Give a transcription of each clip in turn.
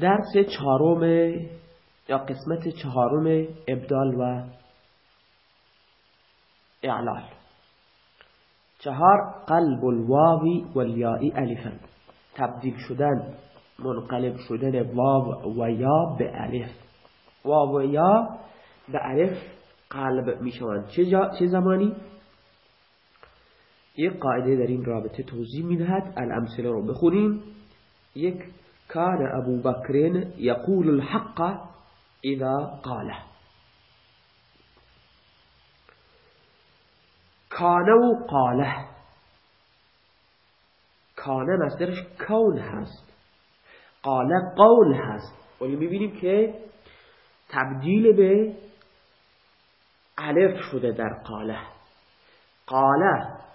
درس چهارم یا قسمت چهارم ابدال و اعلال. چهار قلب الواوی والیائی الفا تبدیل شدن منقلب شدن واو و یا به الف. واو و یا به الف قلب می‌شوند. چه, چه زمانی؟ یک قاعده در این رابطه توضیح می‌دهد. الامثله رو بخونیم. یک كان أبو بكر يقول الحق إذا قاله كان قاله كان مصدرش كون هست. قاله قول هست. ولی می‌بینیم که تبدیل به الف شده در قاله. قاله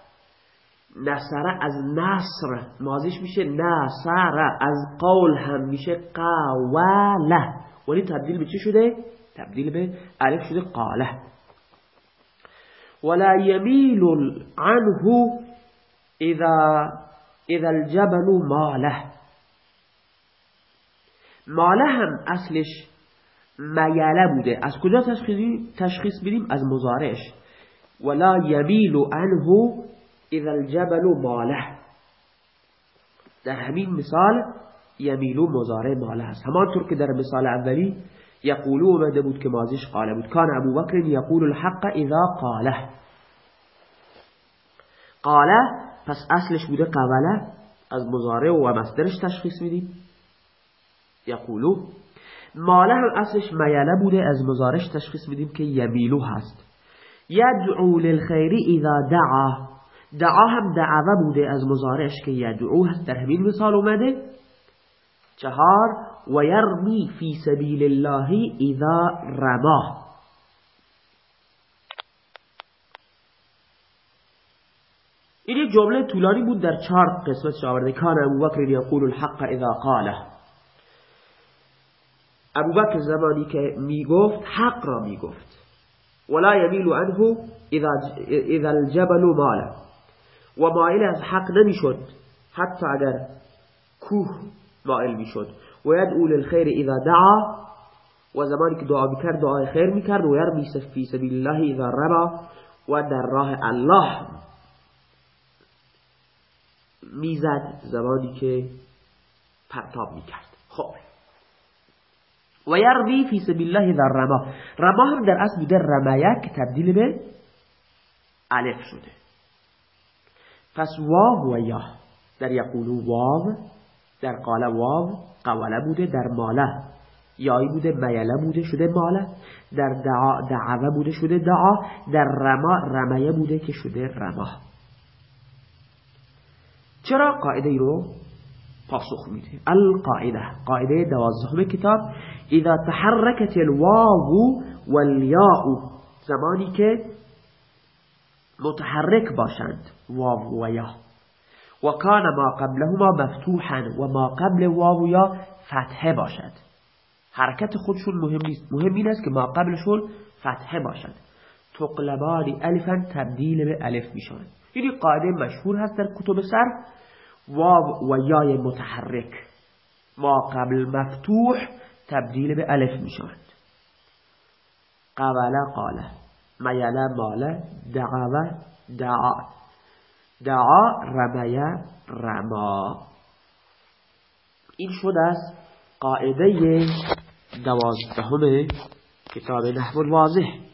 نصره از نصر. مازیش میشه نصره از قول هم میشه قاوله ولی تبدیل به چی شده؟ تبدیل به الف شده قاله ولا يميل عنه اذا اذا الجبل ماله. ماله هم اصلش میله بوده. از کجا تشخیص بدیم از مزارش ولا يميل عنه اذا الجبل ماله در همین مثال یمیلو مزاره ماله هست همانطور که در مثال اولی یقولو اومده بود که مازیش قاله بود. کان ابو بکر یقول الحق اذا قاله. قاله پس اصلش بوده قبله. از مزاره و مصدرش تشخیص میدیم. یقولو. ماله اصلش میله بوده از مزارش تشخیص میدیم که یمیلو هست. یدعو للخیر اذا دعا. دعا هم دعوه بوده از مزارش که یدعو هست در همین مثال اومده. چهار و یرمی فی سبیل الله اذا رما. این یک جمله طولانی بود در چهار قسمت آورده کان ابو بکر یقول الحق اذا قاله ابو بکر زمانی که میگفت حق را میگفت. ولا یمیل عنه اذا, اذا الجبل ماله. و مائل از حق نمی‌شد. حتی اگر کوه مائل می‌شد. و یدعو للخیر اذا دعا و زمانی که دعا می‌کرد دعای خیر می‌کرد. و یرمی فی سبیل الله اذا رما و در راه الله می‌زد زمانی که پرتاب می‌کرد. خب. و یرمی فی سبیل الله اذا رما رما هم در اصل بوده رمیک تبدیل به الف شده. پس واو و یا در یقولو واو در قاله واو قوله بوده در ماله. یایی بوده میله بوده شده ماله. در دعا دعوه بوده شده دعا. در رما رمیه بوده که شده رما. چرا قاعده ای رو پاسخ میده؟ القاعده. قاعده دوازدهم کتاب. اذا تحرکت الواو والیاء. زمانی که متحرک باشند. واو و یا. و کان ما قبلهما مفتوحا و ما قبل واو یا فتحه باشد. حرکت خودشون مهم نیست. مهم این است که ما قبلشون فتحه باشد. تقلبان الفا تبدیل به الف می‌شوند. این قاعده مشهور هست در کتب سر. واو و یای متحرک. ما قبل مفتوح تبدیل به الف می‌شوند. قبل قاله میله ماله دعوه دعا دعا رمیه رما این شد از قاعده دوازدهم کتاب نحو الواضح